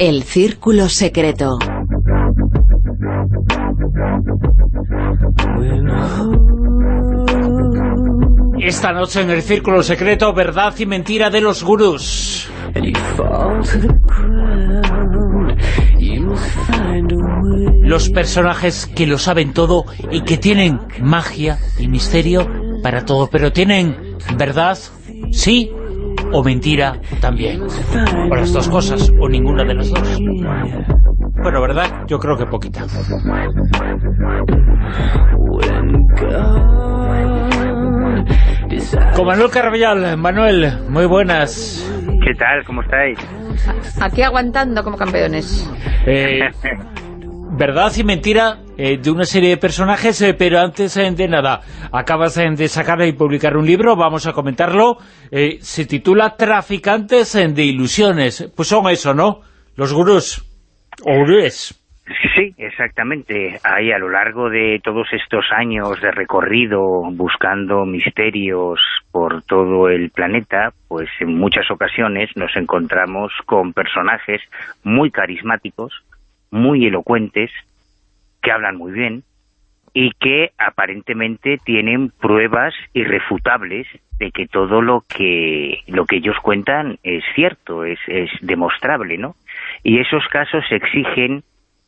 El Círculo Secreto. Esta noche en el Círculo Secreto, verdad y mentira de los gurús. Los personajes que lo saben todo y que tienen magia y misterio para todo, pero tienen verdad, sí, o mentira también. O las dos cosas, o ninguna de las dos. Bueno, ¿verdad? Yo creo que poquita. Con Manuel Carvallal. Manuel, muy buenas. ¿Qué tal? ¿Cómo estáis? Aquí aguantando como campeones. Eh, verdad y mentira eh, de una serie de personajes, eh, pero antes eh, de nada, acabas eh, de sacar y publicar un libro, vamos a comentarlo, se titula Traficantes de Ilusiones. Pues son eso, ¿no? Los gurús. O gurúes. Sí, exactamente. Ahí a lo largo de todos estos años de recorrido buscando misterios por todo el planeta, pues en muchas ocasiones nos encontramos con personajes muy carismáticos, muy elocuentes, que hablan muy bien y que aparentemente tienen pruebas irrefutables de que todo lo que lo que ellos cuentan es cierto, es, es demostrable, ¿no? Y esos casos exigen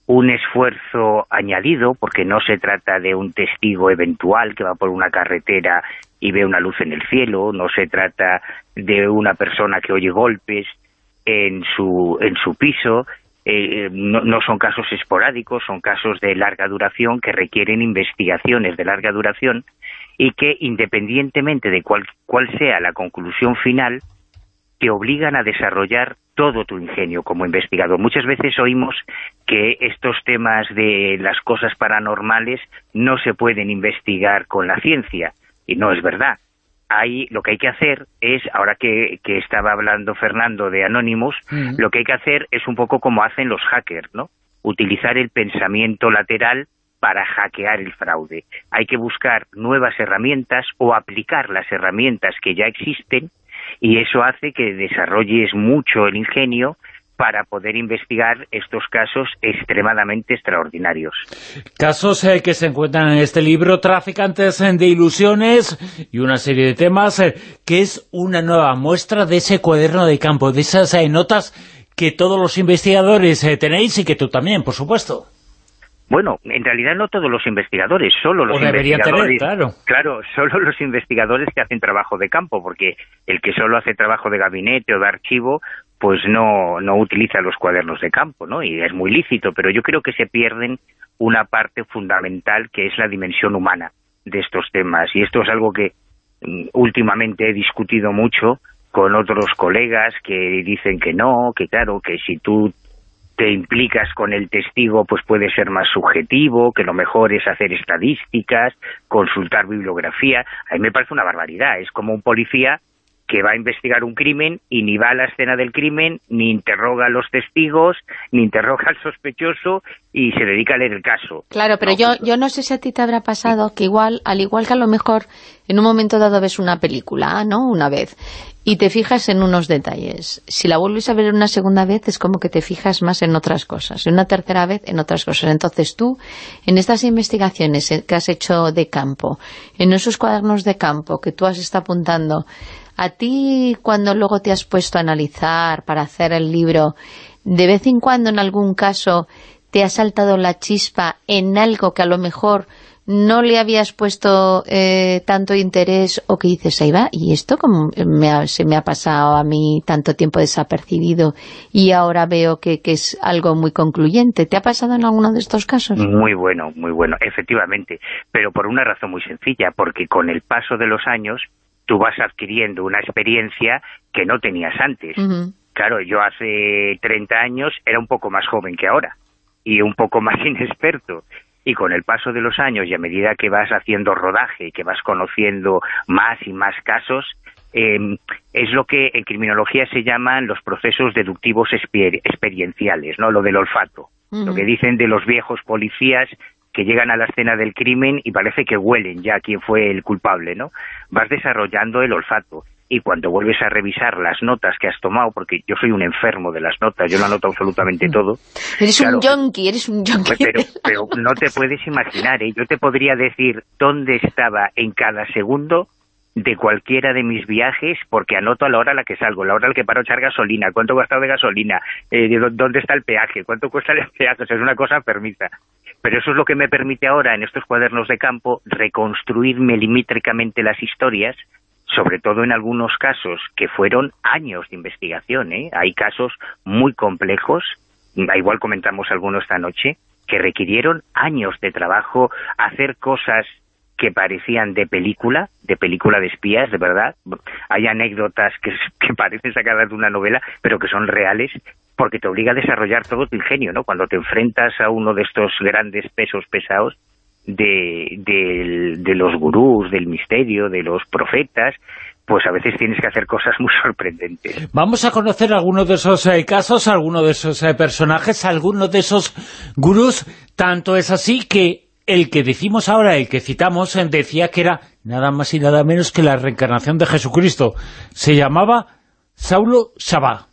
un esfuerzo añadido, porque no se trata de un testigo eventual que va por una carretera y ve una luz en el cielo, no se trata de una persona que oye golpes en su, en su piso, eh, no, no, son casos esporádicos, son casos de larga duración que requieren investigaciones de larga duración y que independientemente de cuál, cuál sea la conclusión final, te obligan a desarrollar todo tu ingenio como investigador. Muchas veces oímos que estos temas de las cosas paranormales no se pueden investigar con la ciencia, y no es verdad. Ahí lo que hay que hacer es, ahora que, que estaba hablando Fernando de Anonymous, mm. lo que hay que hacer es un poco como hacen los hackers, ¿no? Utilizar el pensamiento lateral para hackear el fraude. Hay que buscar nuevas herramientas o aplicar las herramientas que ya existen y eso hace que desarrolles mucho el ingenio para poder investigar estos casos extremadamente extraordinarios. Casos eh, que se encuentran en este libro, Traficantes de Ilusiones, y una serie de temas, eh, que es una nueva muestra de ese cuaderno de campo, de esas eh, notas que todos los investigadores eh, tenéis y que tú también, por supuesto. Bueno, en realidad no todos los investigadores, solo los investigadores. Tener, claro. claro, solo los investigadores que hacen trabajo de campo, porque el que solo hace trabajo de gabinete o de archivo, pues no, no utiliza los cuadernos de campo, ¿no? Y es muy lícito, pero yo creo que se pierden una parte fundamental que es la dimensión humana de estos temas. Y esto es algo que mm, últimamente he discutido mucho con otros colegas que dicen que no, que claro, que si tú te implicas con el testigo, pues puede ser más subjetivo, que lo mejor es hacer estadísticas, consultar bibliografía. A mí me parece una barbaridad. Es como un policía que va a investigar un crimen y ni va a la escena del crimen, ni interroga a los testigos, ni interroga al sospechoso y se dedica a leer el caso. Claro, pero no, yo, yo no sé si a ti te habrá pasado que igual, al igual que a lo mejor en un momento dado ves una película, ¿no?, una vez, y te fijas en unos detalles. Si la vuelves a ver una segunda vez es como que te fijas más en otras cosas, en una tercera vez en otras cosas. Entonces tú, en estas investigaciones que has hecho de campo, en esos cuadernos de campo que tú has estado apuntando, a ti cuando luego te has puesto a analizar para hacer el libro, de vez en cuando en algún caso te ha saltado la chispa en algo que a lo mejor no le habías puesto eh, tanto interés o que dices, ahí va, y esto como me ha, se me ha pasado a mí tanto tiempo desapercibido y ahora veo que, que, es algo muy concluyente. ¿Te ha pasado en alguno de estos casos? Muy bueno, muy bueno, efectivamente, pero por una razón muy sencilla, porque con el paso de los años tú vas adquiriendo una experiencia que no tenías antes. Uh -huh. Claro, yo hace 30 años era un poco más joven que ahora y un poco más inexperto y con el paso de los años y a medida que vas haciendo rodaje y que vas conociendo más y más casos, eh, es lo que en criminología se llaman los procesos deductivos exper experienciales, ¿no? lo del olfato, uh -huh. lo que dicen de los viejos policías que llegan a la escena del crimen y parece que huelen ya quién fue el culpable, ¿no? Vas desarrollando el olfato y cuando vuelves a revisar las notas que has tomado, porque yo soy un enfermo de las notas, yo lo anoto absolutamente mm. todo. Eres un yonki, eres un yonki. Pero, pero no te puedes imaginar, ¿eh? yo te podría decir dónde estaba en cada segundo de cualquiera de mis viajes porque anoto a la hora a la que salgo, la hora a la que paro a echar gasolina, cuánto he gastado de gasolina, eh, dónde está el peaje, cuánto cuesta el peaje, o sea, es una cosa permita. Pero eso es lo que me permite ahora, en estos cuadernos de campo, reconstruir milimétricamente las historias, sobre todo en algunos casos que fueron años de investigación. ¿eh? Hay casos muy complejos, igual comentamos algunos esta noche, que requirieron años de trabajo, hacer cosas que parecían de película, de película de espías, de verdad. Hay anécdotas que parecen sacadas de una novela, pero que son reales, porque te obliga a desarrollar todo tu ingenio, ¿no? Cuando te enfrentas a uno de estos grandes pesos pesados de, los gurús, del misterio, de los profetas, pues a veces tienes que hacer cosas muy sorprendentes. Vamos a conocer algunos de esos eh, casos, algunos de esos eh, personajes, algunos de esos gurús. Tanto es así que el que decimos ahora, el que citamos, eh, decía que era nada más y nada menos que la reencarnación de Jesucristo. Se llamaba Saulo Sabá.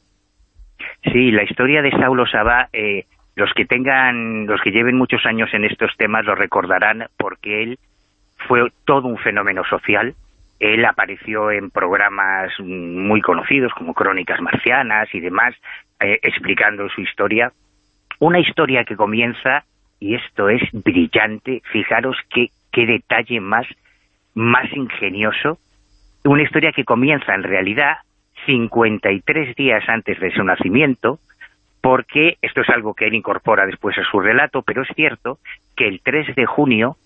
Sí, la historia de Saulo Sabá, eh, los que tengan, los que lleven muchos años en estos temas lo recordarán porque él fue todo un fenómeno social. Él apareció en programas muy conocidos como Crónicas Marcianas y demás, eh, explicando su historia. Una historia que comienza, y esto es brillante, fijaros qué, qué detalle más, más ingenioso, una historia que comienza en realidad 53 días antes de su nacimiento, porque esto es algo que él incorpora después a su relato, pero es cierto que el 3 de junio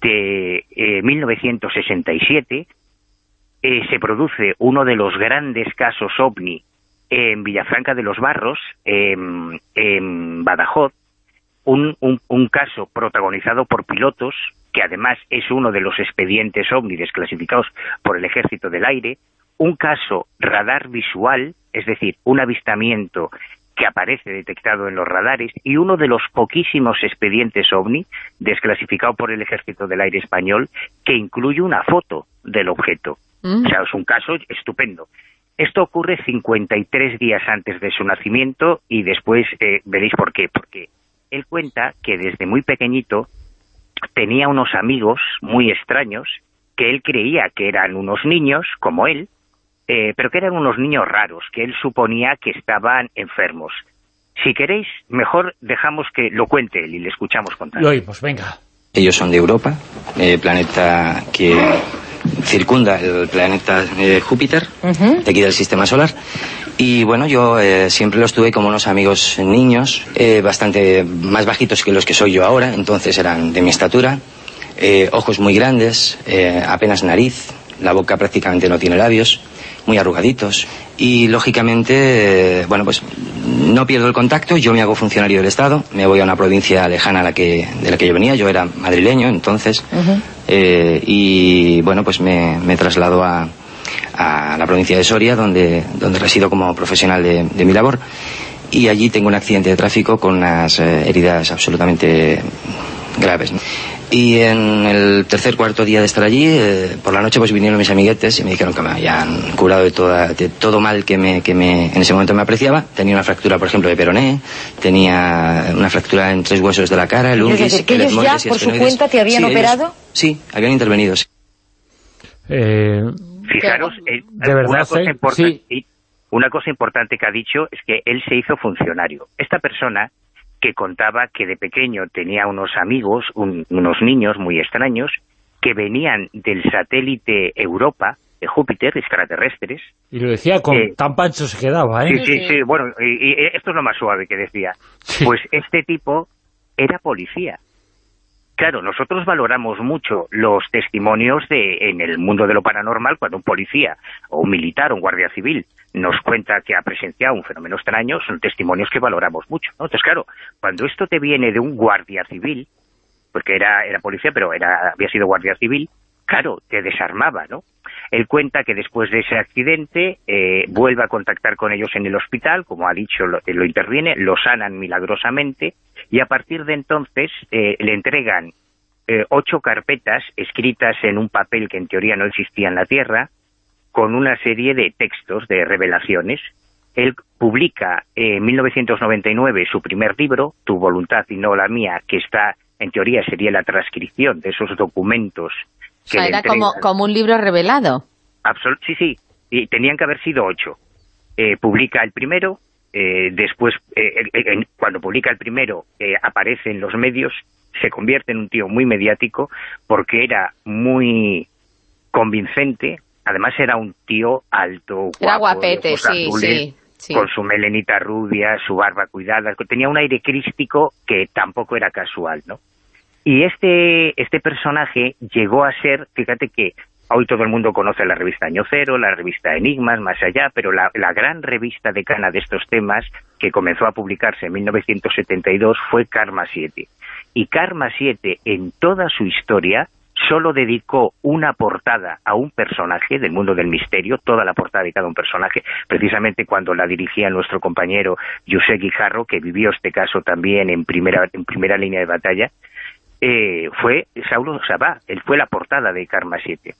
de 1967 eh, eh, se produce uno de los grandes casos OVNI en Villafranca de los Barros, en, Badajoz, un, un, caso protagonizado por pilotos, que además es uno de los expedientes OVNI desclasificados por el Ejército del Aire, un caso radar visual, es decir, un avistamiento que aparece detectado en los radares y uno de los poquísimos expedientes OVNI desclasificado por el Ejército del Aire Español que incluye una foto del objeto. Mm. O sea, es un caso estupendo. Esto ocurre 53 días antes de su nacimiento y después eh, veréis por qué. Porque él cuenta que desde muy pequeñito tenía unos amigos muy extraños que él creía que eran unos niños, como él, eh, pero que eran unos niños raros, que él suponía que estaban enfermos. Si queréis, mejor dejamos que lo cuente él y le escuchamos contar. Lo oímos, venga. Ellos son de Europa, eh, planeta que circunda el planeta eh, Júpiter, de aquí del Sistema Solar. Y bueno, yo siempre los tuve como unos amigos niños, bastante más bajitos que los que soy yo ahora, entonces eran de mi estatura, ojos muy grandes, apenas nariz, la boca prácticamente no tiene labios, muy arrugaditos. Y lógicamente, bueno, pues no pierdo el contacto, yo me hago funcionario del Estado, me voy a una provincia lejana a la que, de la que yo venía, yo era madrileño entonces, eh, y bueno, pues me, me traslado a, a, la provincia de Soria, donde, donde resido como profesional de, de mi labor, y allí tengo un accidente de tráfico con unas eh, heridas absolutamente graves. Y en el tercer, cuarto día de estar allí, eh, por la noche pues vinieron mis amiguetes y me dijeron que me habían curado de, toda, de todo mal que, me, que me, en ese momento me apreciaba. Tenía una fractura, por ejemplo, de peroné, tenía una fractura en tres huesos de la cara, el unguis, que ellos ya, por su cuenta, te habían operado? sí, habían intervenido, eh, Fijaros, eh, de verdad, una cosa, importante, una cosa importante que ha dicho es que él se hizo funcionario. Esta persona que contaba que de pequeño tenía unos amigos, unos niños muy extraños, que venían del satélite Europa, de Júpiter, extraterrestres. Y lo decía con eh, tan pancho se quedaba, ¿eh? Sí, sí, sí, bueno, y, esto es lo más suave que decía. Pues este tipo era policía. Claro, nosotros valoramos mucho los testimonios de en el mundo de lo paranormal cuando un policía o un militar o un guardia civil nos cuenta que ha presenciado un fenómeno extraño, son testimonios que valoramos mucho. Entonces, claro, cuando esto te viene de un guardia civil, porque era, era policía, pero era, había sido guardia civil, claro, te desarmaba, ¿no? Él cuenta que después de ese accidente eh, vuelve a contactar con ellos en el hospital, como ha dicho, lo interviene, lo sanan milagrosamente, y a partir de entonces eh, le entregan eh, ocho carpetas escritas en un papel que en teoría no existía en la Tierra, con una serie de textos, de revelaciones. Él publica en 1999 su primer libro, Tu voluntad y no la mía, que está, en teoría, sería la transcripción de esos documentos. Que o sea, era como, como un libro revelado. sí, sí, y tenían que haber sido ocho. Eh, publica el primero, eh, después, eh, cuando publica el primero, aparece en los medios, se convierte en un tío muy mediático, porque era muy convincente, además era un tío alto, era guapete, sí, sí, con su melenita rubia, su barba cuidada, tenía un aire crístico que tampoco era casual, ¿no? Y este, este personaje llegó a ser, fíjate que Hoy todo el mundo conoce la revista Año Cero, la revista Enigmas, más allá, pero la, gran revista decana de estos temas, que comenzó a publicarse en 1972, fue Karma 7. Y Karma 7, en toda su historia, solo dedicó una portada a un personaje del mundo del misterio, toda la portada dedicada a un personaje, precisamente cuando la dirigía nuestro compañero José Guijarro, que vivió este caso también en primera, en primera línea de batalla, eh, fue Saulo Sabá, él fue la portada de Karma 7.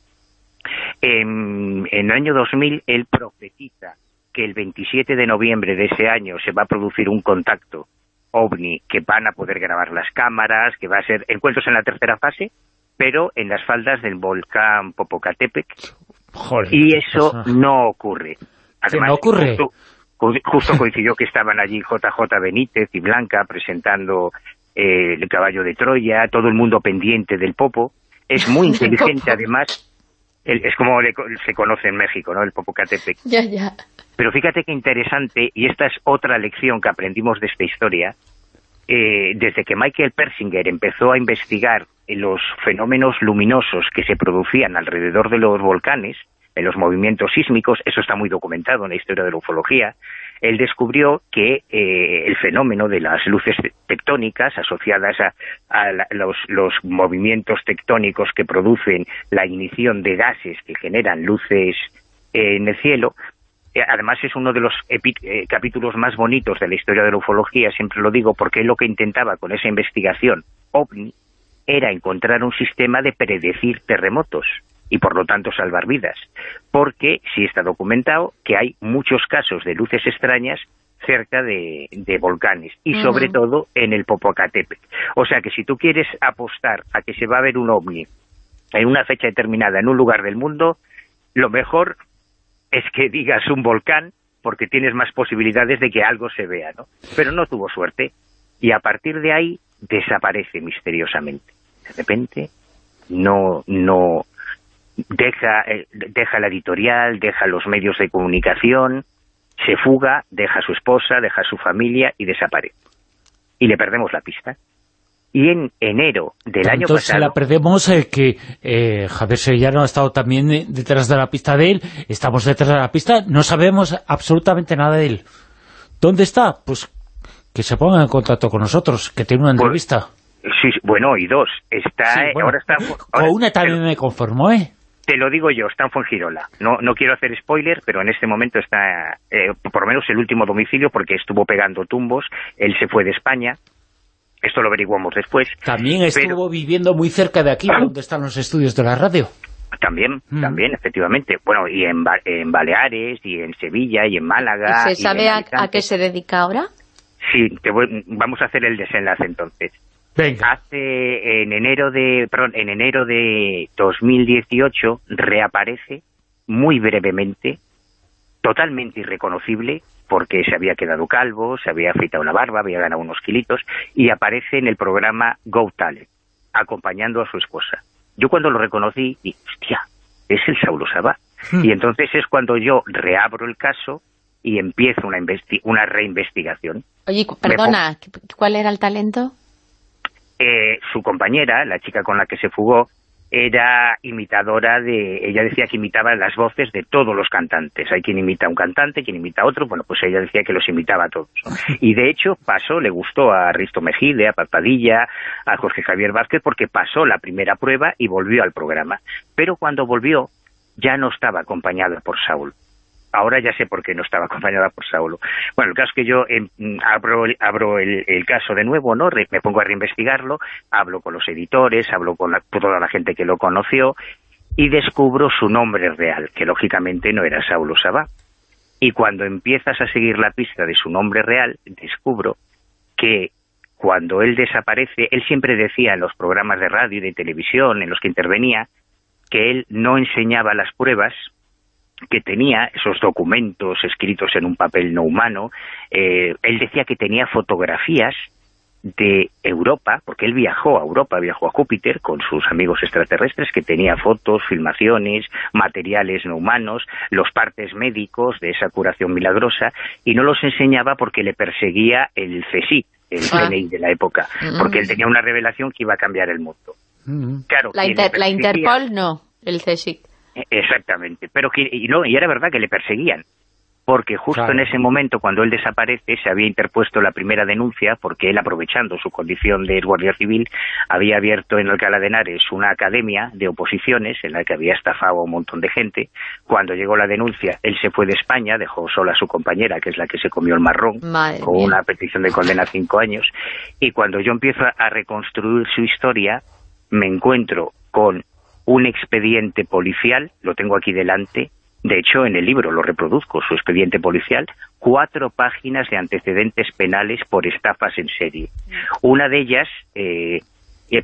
En, el año 2000 él profetiza que el 27 de noviembre de ese año se va a producir un contacto ovni que van a poder grabar las cámaras, que va a ser encuentros en la tercera fase, pero en las faldas del volcán Popocatépetl. y eso no ocurre. no ocurre? Justo, coincidió que estaban allí JJ Benítez y Blanca presentando eh, el caballo de Troya, todo el mundo pendiente del Popo. Es muy inteligente, además, es como se conoce en México, ¿no? El Popocatépetl. Ya, ya. Pero fíjate qué interesante, y esta es otra lección que aprendimos de esta historia, eh, desde que Michael Persinger empezó a investigar los fenómenos luminosos que se producían alrededor de los volcanes, en los movimientos sísmicos, eso está muy documentado en la historia de la ufología, él descubrió que eh, el fenómeno de las luces tectónicas asociadas a, los, movimientos tectónicos que producen la ignición de gases que generan luces en el cielo, eh, además es uno de los eh, capítulos más bonitos de la historia de la ufología, siempre lo digo, porque lo que intentaba con esa investigación OVNI era encontrar un sistema de predecir terremotos y por lo tanto salvar vidas, porque sí está documentado que hay muchos casos de luces extrañas cerca de, volcanes y sobre todo en el Popocatépetl. O sea que si tú quieres apostar a que se va a ver un ovni en una fecha determinada en un lugar del mundo, lo mejor es que digas un volcán porque tienes más posibilidades de que algo se vea, ¿no? Pero no tuvo suerte y a partir de ahí desaparece misteriosamente. De repente no, no, deja, eh, deja la editorial, deja los medios de comunicación, se fuga, deja a su esposa, deja a su familia y desaparece. Y le perdemos la pista. Y en enero del año pasado... se la perdemos eh, que eh, Javier Sevillano ha estado también detrás de la pista de él, estamos detrás de la pista, no sabemos absolutamente nada de él. ¿Dónde está? Pues que se ponga en contacto con nosotros, que tiene una pues, entrevista. sí, bueno, y dos. Está, ahora está, o una también me conformó, ¿eh? Te lo digo yo, está en Fuengirola. No, no quiero hacer spoiler, pero en este momento está, eh, por lo menos el último domicilio, porque estuvo pegando tumbos. Él se fue de España. Esto lo averiguamos después. También estuvo viviendo muy cerca de aquí, donde están los estudios de la radio. También, mm. también, efectivamente. Bueno, y en, en, Baleares, y en Sevilla, y en Málaga. ¿Se sabe a, qué se dedica ahora? Sí, te vamos a hacer el desenlace entonces. Hace en enero de en enero de 2018 reaparece muy brevemente, totalmente irreconocible, porque se había quedado calvo, se había afeitado la barba, había ganado unos kilitos, y aparece en el programa Go Talent, acompañando a su esposa. Yo cuando lo reconocí, dije, hostia, es el Saulo Sabá. Hmm. Y entonces es cuando yo reabro el caso y empiezo una, una reinvestigación. Oye, perdona, ¿cuál era el talento? Eh, su compañera, la chica con la que se fugó, era imitadora de... Ella decía que imitaba las voces de todos los cantantes. Hay quien imita a un cantante, quien imita a otro. Bueno, pues ella decía que los imitaba a todos. Y de hecho pasó, le gustó a Risto Mejide, a Papadilla, a Jorge Javier Vázquez, porque pasó la primera prueba y volvió al programa. Pero cuando volvió, ya no estaba acompañada por Saúl ahora ya sé por qué no estaba acompañada por Saulo. Bueno, el caso es que yo em, abro, el, caso de nuevo, ¿no? me pongo a reinvestigarlo, hablo con los editores, hablo con toda la gente que lo conoció, y descubro su nombre real, que lógicamente no era Saulo Sabá. Y cuando empiezas a seguir la pista de su nombre real, descubro que cuando él desaparece, él siempre decía en los programas de radio y de televisión en los que intervenía, que él no enseñaba las pruebas, que tenía esos documentos escritos en un papel no humano, eh, él decía que tenía fotografías de Europa, porque él viajó a Europa, viajó a Júpiter con sus amigos extraterrestres, que tenía fotos, filmaciones, materiales no humanos, los partes médicos de esa curación milagrosa, y no los enseñaba porque le perseguía el CSIC, el ah. de la época, porque él tenía una revelación que iba a cambiar el mundo. Claro, la, la Interpol no, el CSIC. Exactamente, pero que, y, no, y era verdad que le perseguían, porque justo en ese momento, cuando él desaparece, se había interpuesto la primera denuncia, porque él, aprovechando su condición de guardia civil, había abierto en Alcalá de Henares una academia de oposiciones en la que había estafado a un montón de gente. Cuando llegó la denuncia, él se fue de España, dejó sola a su compañera, que es la que se comió el marrón, con una petición de condena cinco años, y cuando yo empiezo a reconstruir su historia, me encuentro con un expediente policial, lo tengo aquí delante, de hecho en el libro lo reproduzco, su expediente policial, cuatro páginas de antecedentes penales por estafas en serie. Una de ellas eh, eh,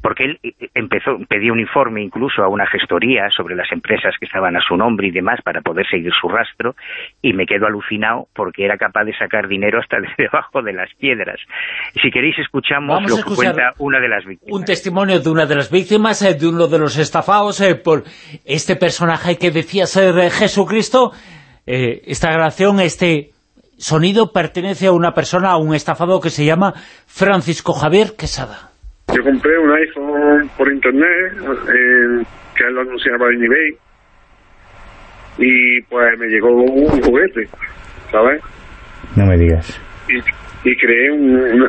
porque él eh, empezó, pedía un informe incluso a una gestoría sobre las empresas que estaban a su nombre y demás para poder seguir su rastro, y me quedo alucinado porque era capaz de sacar dinero hasta debajo de las piedras. Si queréis escuchamos lo que cuenta una de las víctimas. Un testimonio de una de las víctimas, eh, de uno de los estafados por este personaje que decía ser Jesucristo. esta grabación, este sonido pertenece a una persona, a un estafado que se llama Francisco Javier Quesada. Yo compré un iPhone por internet, que él lo anunciaba en eBay, y pues me llegó un juguete, ¿sabes? No me digas. Y, y creé un,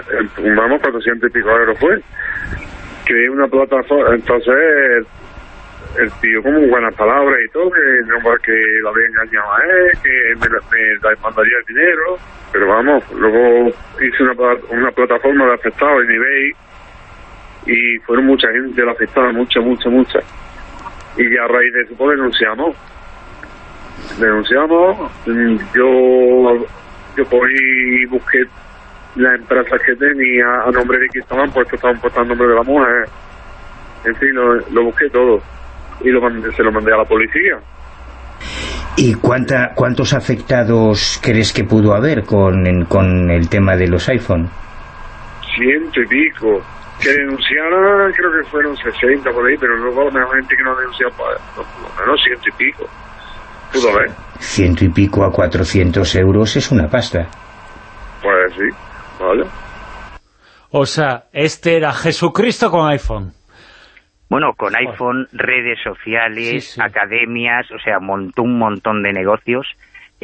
vamos, 400 y pico euros fue. Creé una plataforma, entonces el tío como buenas palabras y todo, que, que lo había engañado a él, que me, me mandaría el dinero, pero vamos, luego hice una, una plataforma de afectado en eBay y fueron mucha gente la afectada, mucha, mucha, mucha. Y a raíz de eso pues denunciamos. Denunciamos, yo yo y busqué las empresas que tenía a nombre de que estaban puestos, estaban puestos a nombre de la mujer. En fin, lo, busqué todo y lo se lo mandé a la policía. ¿Y cuánta, cuántos afectados crees que pudo haber con, con el tema de los iPhone? Ciento y pico que denunciara, creo que fueron 60 por ahí, pero luego la gente que no denunciado, pues, por lo menos ciento y pico. Pudo haber. Ciento y pico a 400 euros es una pasta. Pues sí, vale. O sea, este era Jesucristo con iPhone. Bueno, con iPhone, redes sociales, academias, o sea, montó un montón de negocios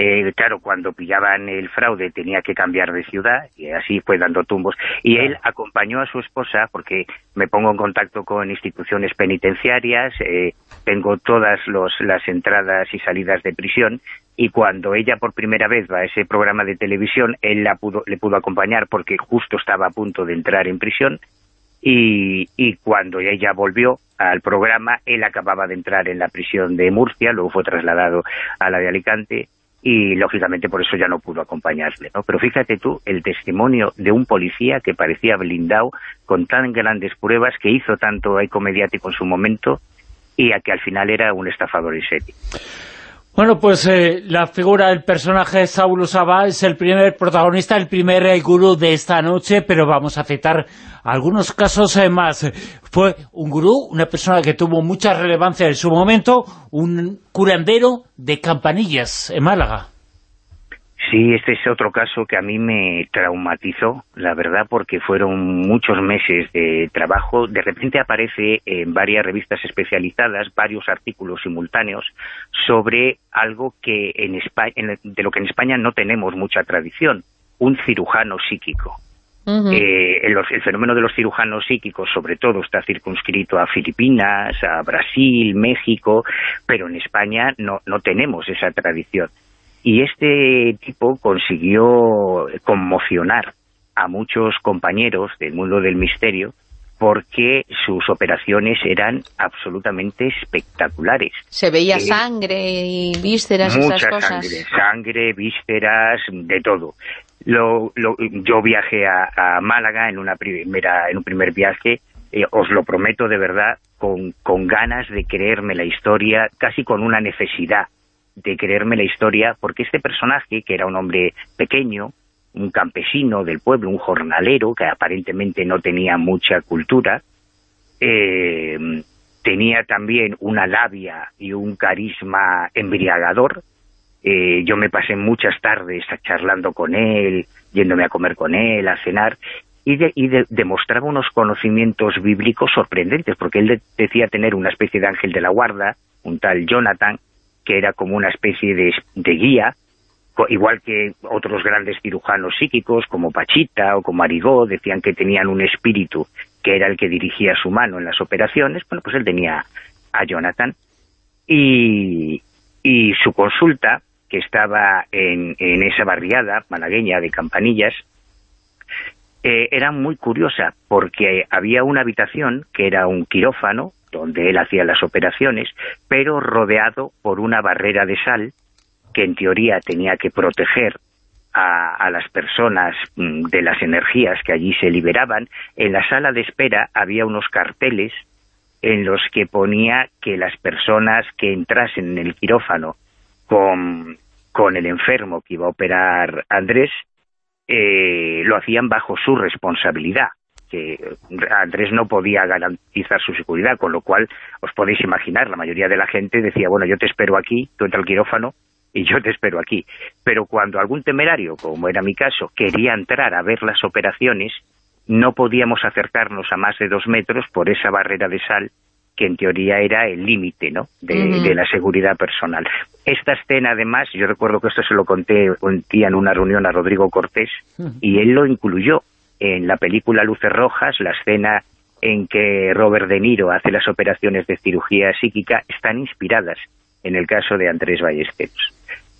eh, claro, cuando pillaban el fraude tenía que cambiar de ciudad y así fue dando tumbos. Y él acompañó a su esposa porque me pongo en contacto con instituciones penitenciarias, eh, tengo todas las entradas y salidas de prisión y cuando ella por primera vez va a ese programa de televisión, él la pudo, le pudo acompañar porque justo estaba a punto de entrar en prisión y, y, cuando ella volvió al programa, él acababa de entrar en la prisión de Murcia, luego fue trasladado a la de Alicante y lógicamente por eso ya no pudo acompañarle, ¿no? Pero fíjate tú el testimonio de un policía que parecía blindado con tan grandes pruebas que hizo tanto eco mediático en su momento y a que al final era un estafador y serie. Bueno, pues eh, la figura del personaje de Saulo Sabá es el primer protagonista, el primer eh, gurú de esta noche, pero vamos a citar algunos casos eh, más. Fue un gurú, una persona que tuvo mucha relevancia en su momento, un curandero de campanillas en Málaga. Sí, este es otro caso que a mí me traumatizó, la verdad, porque fueron muchos meses de trabajo. De repente aparece en varias revistas especializadas varios artículos simultáneos sobre algo que en España, de lo que en España no tenemos mucha tradición, un cirujano psíquico. Eh, el, fenómeno de los cirujanos psíquicos sobre todo está circunscrito a Filipinas, a Brasil, México, pero en España no, no tenemos esa tradición. Y este tipo consiguió conmocionar a muchos compañeros del mundo del misterio porque sus operaciones eran absolutamente espectaculares. Se veía eh, sangre y vísceras, esas cosas. Sangre, sangre, vísceras, de todo. Lo, yo viajé a, Málaga en una primera en un primer viaje, eh, os lo prometo de verdad, con, con ganas de creerme la historia, casi con una necesidad de creerme la historia, porque este personaje, que era un hombre pequeño, un campesino del pueblo, un jornalero, que aparentemente no tenía mucha cultura, eh, tenía también una labia y un carisma embriagador. Eh, yo me pasé muchas tardes charlando con él, yéndome a comer con él, a cenar, y, demostraba unos conocimientos bíblicos sorprendentes, porque él decía tener una especie de ángel de la guarda, un tal Jonathan, que era como una especie de, guía, igual que otros grandes cirujanos psíquicos como Pachita o como Arigó, decían que tenían un espíritu que era el que dirigía su mano en las operaciones, bueno, pues él tenía a Jonathan. Y, su consulta, que estaba en, esa barriada malagueña de Campanillas, eh, era muy curiosa, porque había una habitación que era un quirófano, donde él hacía las operaciones, pero rodeado por una barrera de sal que en teoría tenía que proteger a, las personas mm, de las energías que allí se liberaban. En la sala de espera había unos carteles en los que ponía que las personas que entrasen en el quirófano con, con el enfermo que iba a operar Andrés, eh, lo hacían bajo su responsabilidad que Andrés no podía garantizar su seguridad, con lo cual os podéis imaginar, la mayoría de la gente decía, bueno, yo te espero aquí, tú entra al quirófano y yo te espero aquí. Pero cuando algún temerario, como era mi caso, quería entrar a ver las operaciones, no podíamos acercarnos a más de dos metros por esa barrera de sal que en teoría era el límite ¿no? de, la seguridad personal. Esta escena, además, yo recuerdo que esto se lo conté un día en una reunión a Rodrigo Cortés, y él lo incluyó en la película Luces Rojas, la escena en que Robert De Niro hace las operaciones de cirugía psíquica, están inspiradas en el caso de Andrés Ballesteros,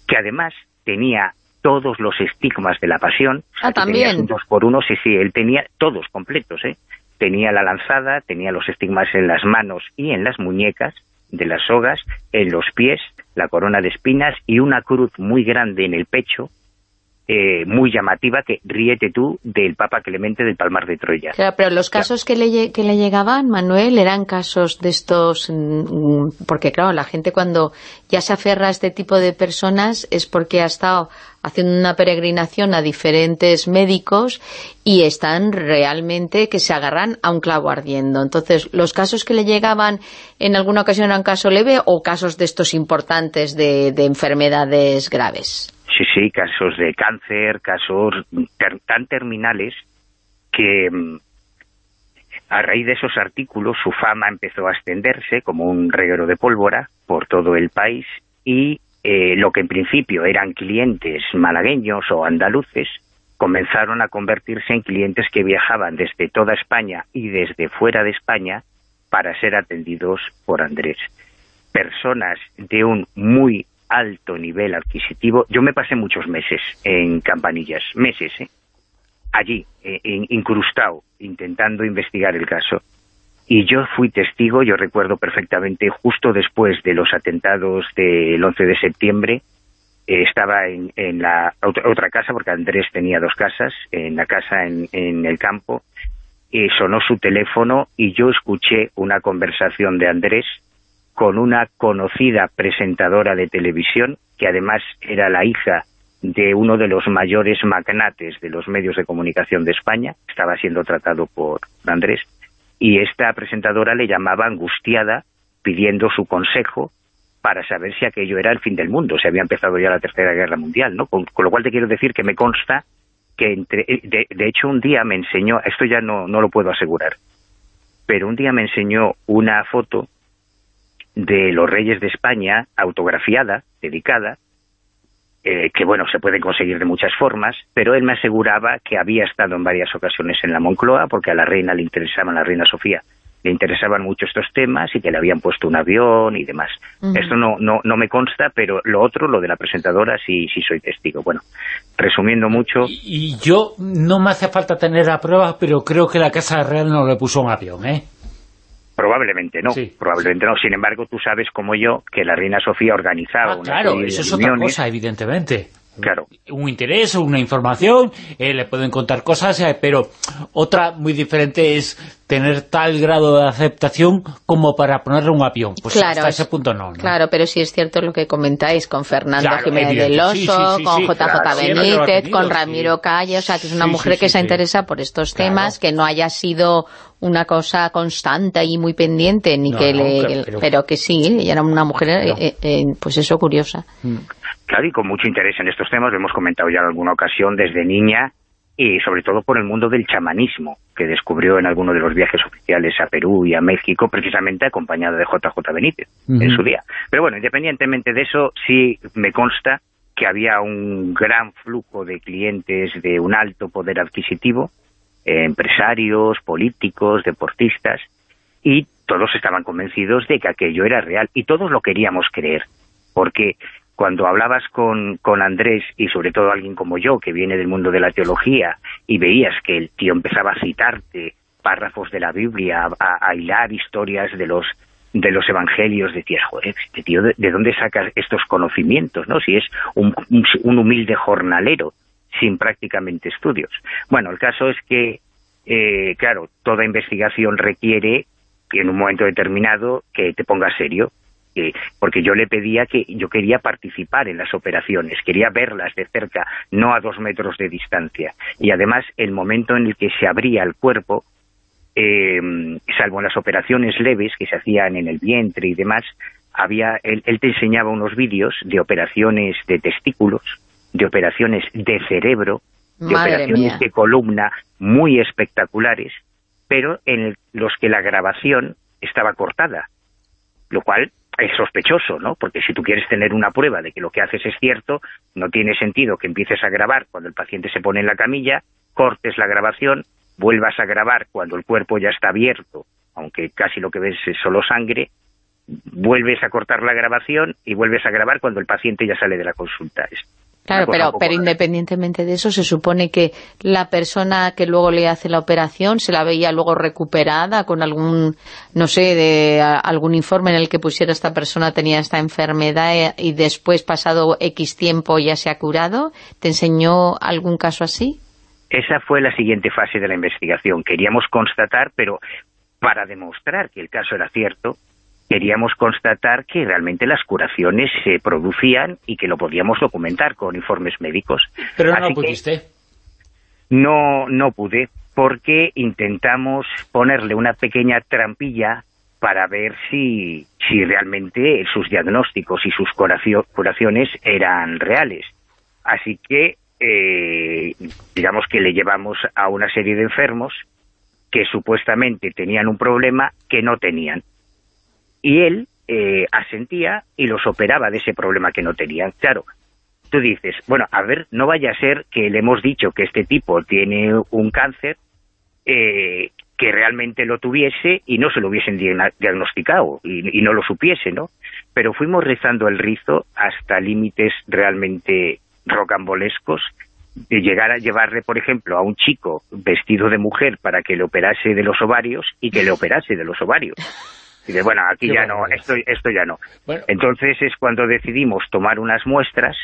que además tenía todos los estigmas de la pasión. Ah, también. Dos por uno, sí, sí, él tenía todos completos, ¿eh? Tenía la lanzada, tenía los estigmas en las manos y en las muñecas de las sogas, en los pies, la corona de espinas y una cruz muy grande en el pecho, eh, muy llamativa que ríete tú del Papa Clemente del Palmar de Troya. Claro, pero los casos que, le, que le llegaban, Manuel, eran casos de estos... Mm, porque claro, la gente cuando ya se aferra a este tipo de personas es porque ha estado haciendo una peregrinación a diferentes médicos y están realmente que se agarran a un clavo ardiendo. Entonces, ¿los casos que le llegaban en alguna ocasión eran caso leve o casos de estos importantes de enfermedades graves? Sí, sí, casos de cáncer, casos tan terminales que mm, a raíz de esos artículos su fama empezó a extenderse como un reguero de pólvora por todo el país y eh, lo que en principio eran clientes malagueños o andaluces comenzaron a convertirse en clientes que viajaban desde toda España y desde fuera de España para ser atendidos por Andrés. Personas de un muy alto nivel adquisitivo. Yo me pasé muchos meses en Campanillas, meses, ¿eh? allí, eh, incrustado, intentando investigar el caso. Y yo fui testigo, yo recuerdo perfectamente, justo después de los atentados del 11 de septiembre, eh, estaba en, la otra, casa, porque Andrés tenía dos casas, en la casa en, en el campo, sonó su teléfono y yo escuché una conversación de Andrés con una conocida presentadora de televisión, que además era la hija de uno de los mayores magnates de los medios de comunicación de España, estaba siendo tratado por Andrés, y esta presentadora le llamaba angustiada, pidiendo su consejo para saber si aquello era el fin del mundo, se había empezado ya la Tercera Guerra Mundial, ¿no? Con, lo cual te quiero decir que me consta que, entre, de, de, hecho, un día me enseñó, esto ya no, no lo puedo asegurar, pero un día me enseñó una foto de los reyes de España, autografiada, dedicada, eh, que bueno, se puede conseguir de muchas formas, pero él me aseguraba que había estado en varias ocasiones en la Moncloa, porque a la reina le interesaba, a la reina Sofía, le interesaban mucho estos temas y que le habían puesto un avión y demás. Esto no, no, no me consta, pero lo otro, lo de la presentadora, sí, sí soy testigo. Bueno, resumiendo mucho... Y, yo, no me hace falta tener la prueba, pero creo que la Casa Real no le puso un avión, ¿eh? Probablemente no, probablemente no. Sin embargo, tú sabes como yo que la reina Sofía organizaba ah, una claro, eso es otra cosa, evidentemente. Claro. Un interés, una información, eh, le pueden contar cosas, eh, pero otra muy diferente es tener tal grado de aceptación como para ponerle un avión. Pues hasta ese punto no, Claro, pero sí es cierto lo que comentáis con Fernando Jiménez del Oso, con JJ Benítez, con Ramiro Calle, o sea, que es una mujer que se interesa por estos temas, que no haya sido una cosa constante y muy pendiente, ni que le, pero, que sí, ella era una mujer, eh, pues eso, curiosa. Claro, y con mucho interés en estos temas, lo hemos comentado ya en alguna ocasión, desde niña, y sobre todo por el mundo del chamanismo, que descubrió en alguno de los viajes oficiales a Perú y a México, precisamente acompañada de JJ Benítez, en su día. Pero bueno, independientemente de eso, sí me consta que había un gran flujo de clientes de un alto poder adquisitivo, eh, empresarios, políticos, deportistas, y todos estaban convencidos de que aquello era real, y todos lo queríamos creer, porque cuando hablabas con, con Andrés y sobre todo alguien como yo, que viene del mundo de la teología, y veías que el tío empezaba a citarte párrafos de la Biblia, a, hilar historias de los de los evangelios, decías, joder, este tío, ¿de, dónde sacas estos conocimientos? no Si es un, humilde jornalero, sin prácticamente estudios. Bueno, el caso es que, eh, claro, toda investigación requiere que en un momento determinado que te pongas serio, porque yo le pedía que yo quería participar en las operaciones, quería verlas de cerca, no a dos metros de distancia. Y además, el momento en el que se abría el cuerpo, eh, salvo las operaciones leves que se hacían en el vientre y demás, había él, te enseñaba unos vídeos de operaciones de testículos, de operaciones de cerebro, de operaciones de columna muy espectaculares, pero en los que la grabación estaba cortada, lo cual es sospechoso, ¿no? Porque si tú quieres tener una prueba de que lo que haces es cierto, no tiene sentido que empieces a grabar cuando el paciente se pone en la camilla, cortes la grabación, vuelvas a grabar cuando el cuerpo ya está abierto, aunque casi lo que ves es solo sangre, vuelves a cortar la grabación y vuelves a grabar cuando el paciente ya sale de la consulta. Claro, pero, pero independientemente de eso, se supone que la persona que luego le hace la operación se la veía luego recuperada con algún, no sé, de algún informe en el que pusiera esta persona tenía esta enfermedad eh, y después, pasado X tiempo, ya se ha curado. ¿Te enseñó algún caso así? Esa fue la siguiente fase de la investigación. Queríamos constatar, pero para demostrar que el caso era cierto, queríamos constatar que realmente las curaciones se producían y que lo podíamos documentar con informes médicos. Pero no pudiste. No, no pude, porque intentamos ponerle una pequeña trampilla para ver si, si realmente sus diagnósticos y sus curaciones eran reales. Así que, eh, digamos que le llevamos a una serie de enfermos que supuestamente tenían un problema que no tenían y él eh, asentía y los operaba de ese problema que no tenían. Claro, tú dices, bueno, a ver, no vaya a ser que le hemos dicho que este tipo tiene un cáncer, eh, que realmente lo tuviese y no se lo hubiesen diagnosticado y, no lo supiese, ¿no? Pero fuimos rezando el rizo hasta límites realmente rocambolescos de llegar a llevarle, por ejemplo, a un chico vestido de mujer para que le operase de los ovarios y que le operase de los ovarios. Y de, bueno, aquí ya no, esto, esto ya no. Entonces es cuando decidimos tomar unas muestras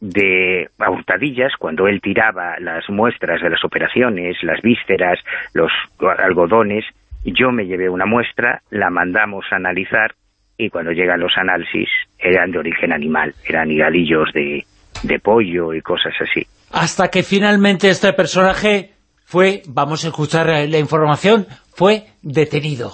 de a hurtadillas, cuando él tiraba las muestras de las operaciones, las vísceras, los algodones, yo me llevé una muestra, la mandamos a analizar y cuando llegan los análisis eran de origen animal, eran higadillos de, de pollo y cosas así. Hasta que finalmente este personaje fue, vamos a escuchar la información, fue detenido.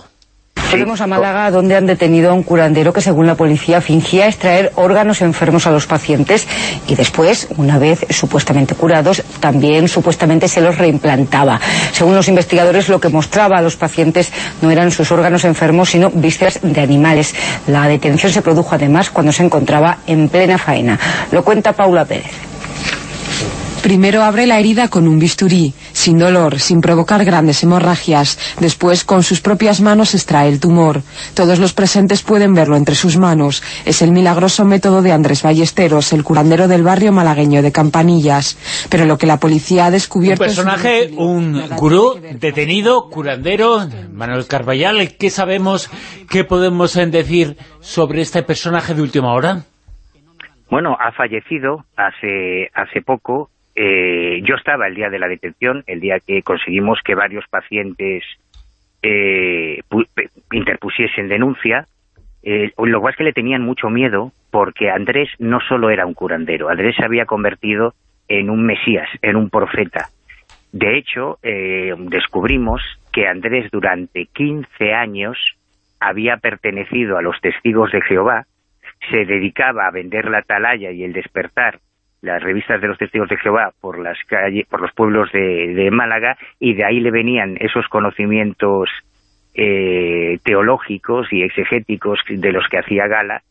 Volvemos a Málaga, donde han detenido a un curandero que, según la policía, fingía extraer órganos enfermos a los pacientes y después, una vez supuestamente curados, también supuestamente se los reimplantaba. Según los investigadores, lo que mostraba a los pacientes no eran sus órganos enfermos, sino vísceras de animales. La detención se produjo además cuando se encontraba en plena faena. Lo cuenta Paula Pérez. Primero abre la herida con un bisturí sin dolor, sin provocar grandes hemorragias. Después, con sus propias manos extrae el tumor. Todos los presentes pueden verlo entre sus manos. Es el milagroso método de Andrés Ballesteros, el curandero del barrio malagueño de Campanillas. Pero lo que la policía ha descubierto... Un personaje, un gurú detenido, curandero, Manuel Carballal. ¿Qué sabemos, qué podemos decir sobre este personaje de última hora? Bueno, ha fallecido hace, hace poco. Eh, yo estaba el día de la detención, el día que conseguimos que varios pacientes eh, interpusiesen denuncia. Eh, lo cual es que le tenían mucho miedo porque Andrés no solo era un curandero, Andrés se había convertido en un mesías, en un profeta. De hecho, eh, descubrimos que Andrés durante 15 años había pertenecido a los testigos de Jehová, se dedicaba a vender la atalaya y el despertar, las revistas de los testigos de Jehová por las calles, por los pueblos de, Málaga, y de ahí le venían esos conocimientos eh, teológicos y exegéticos de los que hacía gala,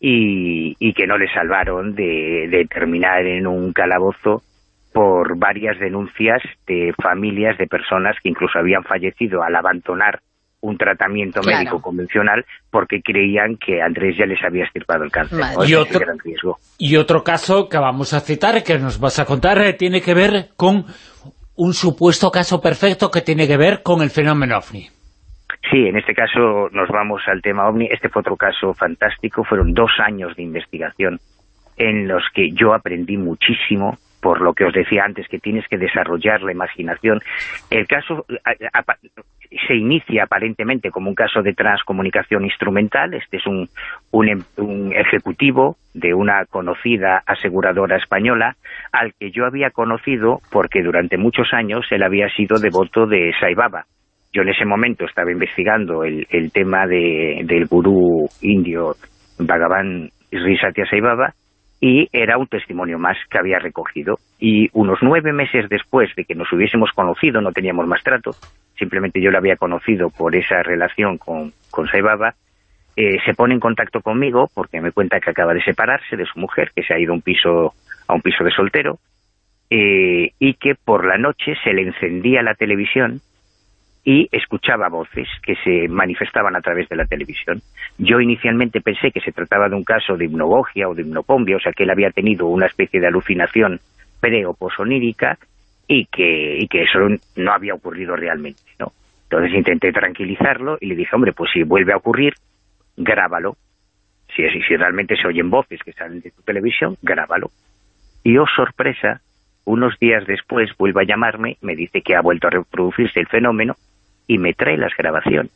y, que no le salvaron de, terminar en un calabozo por varias denuncias de familias de personas que incluso habían fallecido al abandonar un tratamiento médico convencional porque creían que Andrés ya les había estirpado el cáncer. Y, otro, y otro caso que vamos a citar, que nos vas a contar, eh, tiene que ver con un supuesto caso perfecto que tiene que ver con el fenómeno OVNI. Sí, en este caso nos vamos al tema OVNI. Este fue otro caso fantástico. Fueron dos años de investigación en los que yo aprendí muchísimo por lo que os decía antes, que tienes que desarrollar la imaginación. El caso se inicia aparentemente como un caso de transcomunicación instrumental. Este es un, un, un, ejecutivo de una conocida aseguradora española al que yo había conocido porque durante muchos años él había sido devoto de Saibaba. Yo en ese momento estaba investigando el, tema de, del gurú indio Bhagavan Sri Satya Saibaba y era un testimonio más que había recogido. Y unos nueve meses después de que nos hubiésemos conocido, no teníamos más trato, simplemente yo lo había conocido por esa relación con, con Saibaba, eh, se pone en contacto conmigo porque me cuenta que acaba de separarse de su mujer, que se ha ido a un piso, a un piso de soltero, eh, y que por la noche se le encendía la televisión y escuchaba voces que se manifestaban a través de la televisión. Yo inicialmente pensé que se trataba de un caso de hipnogogia o de hipnopombia, o sea que él había tenido una especie de alucinación pre o posonírica y que, eso no había ocurrido realmente, ¿no? Entonces intenté tranquilizarlo y le dije, hombre, pues si vuelve a ocurrir, grábalo. Si, si realmente se oyen voces que salen de tu televisión, grábalo. Y oh sorpresa, unos días después vuelve a llamarme, me dice que ha vuelto a reproducirse el fenómeno y me trae las grabaciones.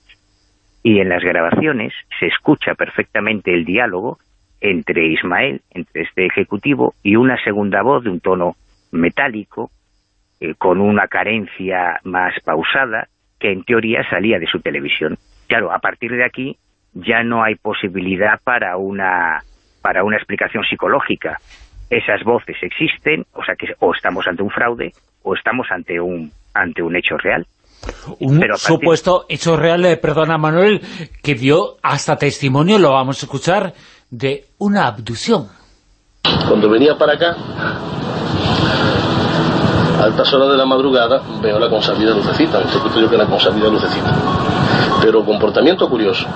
Y en las grabaciones se escucha perfectamente el diálogo entre Ismael, entre este ejecutivo, y una segunda voz de un tono metálico, eh, con una carencia más pausada, que en teoría salía de su televisión. Claro, a partir de aquí ya no hay posibilidad para una, para una explicación psicológica. Esas voces existen, o sea que o estamos ante un fraude o estamos ante un, ante un hecho real. Un supuesto hecho real, perdona Manuel, que dio hasta testimonio, lo vamos a escuchar, de una abducción. Cuando venía para acá, a altas horas de la madrugada, veo la consabida lucecita, interpreto yo que la consabida lucecita. Pero comportamiento curioso,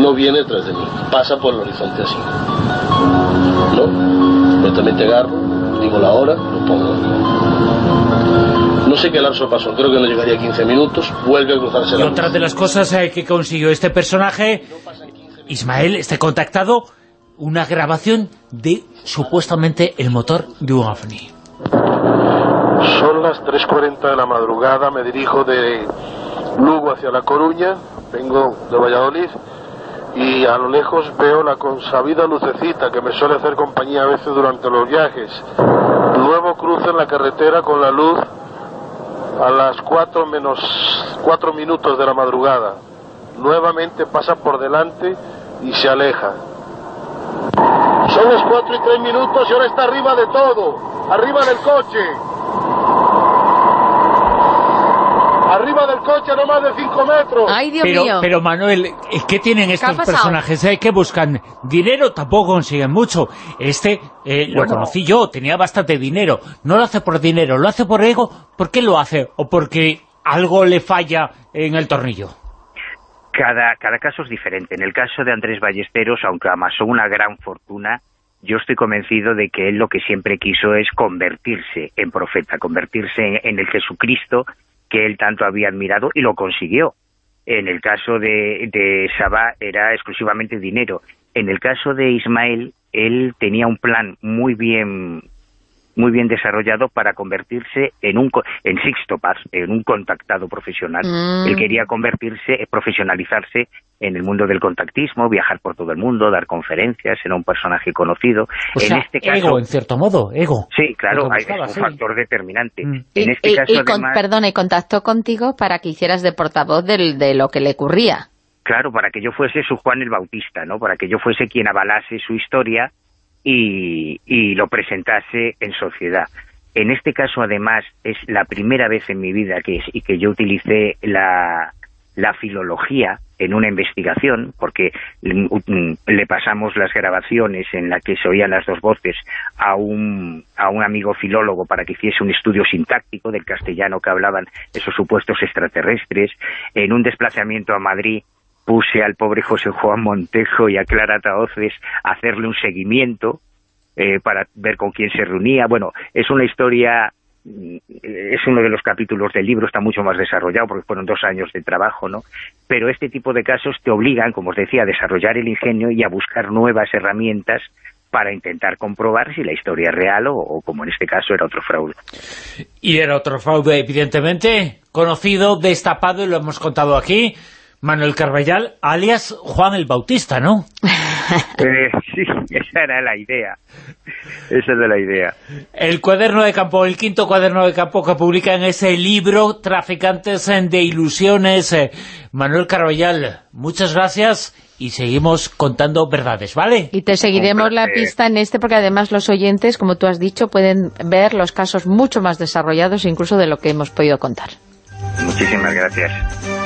no viene detrás de mí, pasa por el horizonte así. ¿No? Inmediatamente agarro, digo la hora, lo pongo no sé qué lapso pasó, creo que no llegaría a 15 minutos, vuelve a cruzarse la Y otra de las cosas eh, que consiguió este personaje, Ismael, está contactado, una grabación de supuestamente el motor de un OVNI. Son las 3.40 de la madrugada, me dirijo de Lugo hacia La Coruña, vengo de Valladolid, y a lo lejos veo la consabida lucecita que me suele hacer compañía a veces durante los viajes. Luego cruzo en la carretera con la luz a las 4 menos 4 minutos de la madrugada. Nuevamente pasa por delante y se aleja. Son las 4 y 3 minutos y ahora está arriba de todo, arriba del coche. Arriba del coche no más de 5 metros. Ay, Dios pero, mío. pero Manuel, ¿qué tienen ¿Qué estos pasado? personajes? eh, que buscan dinero, tampoco consiguen mucho. Este eh, lo conocí yo, tenía bastante dinero. No lo hace por dinero, lo hace por ego. ¿Por qué lo hace? ¿O porque algo le falla en el tornillo? Cada, cada caso es diferente. En el caso de Andrés Ballesteros, aunque amasó una gran fortuna, yo estoy convencido de que él lo que siempre quiso es convertirse en profeta, convertirse en, en el Jesucristo que él tanto había admirado y lo consiguió. En el caso de, de Sabá era exclusivamente dinero. En el caso de Ismael, él tenía un plan muy bien muy bien desarrollado para convertirse en un co- en Sixto Paz, en un contactado profesional. Mm. Él quería convertirse, eh, profesionalizarse en el mundo del contactismo, viajar por todo el mundo, dar conferencias, era un personaje conocido. O en sea, este caso, ego, en cierto modo, ego. sí, claro, buscaba, es sí. un factor determinante. Mm. En este y- caso, y con- además, y contactó contigo para que hicieras de portavoz del- de lo que le ocurría. Claro, para que yo fuese su Juan el Bautista, ¿no? Para que yo fuese quien avalase su historia y, lo presentase en sociedad. En este caso, además, es la primera vez en mi vida que, que yo utilicé la, filología en una investigación, porque le pasamos las grabaciones en las que se oían las dos voces a un, a un amigo filólogo para que hiciese un estudio sintáctico del castellano que hablaban esos supuestos extraterrestres. En un desplazamiento a Madrid puse al pobre José Juan Montejo y a Clara Taoces a hacerle un seguimiento eh, para ver con quién se reunía. Bueno, es una historia, mm, es uno de los capítulos del libro, está mucho más desarrollado porque fueron dos años de trabajo, ¿no? Pero este tipo de casos te obligan, como os decía, a desarrollar el ingenio y a buscar nuevas herramientas para intentar comprobar si la historia es real o, o como en este caso era otro fraude. Y era otro fraude, evidentemente, conocido, destapado, y lo hemos contado aquí, Manuel Carballal, alias Juan el Bautista, ¿no? Eh, sí, esa era la idea. Esa era la idea. El cuaderno de campo, el quinto cuaderno de campo que publica en ese libro, Traficantes de Ilusiones. Eh, Manuel Carballal, muchas gracias y seguimos contando verdades, ¿vale? Y te seguiremos la pista en este, porque además los oyentes, como tú has dicho, pueden ver los casos mucho más desarrollados incluso de lo que hemos podido contar. Muchísimas gracias.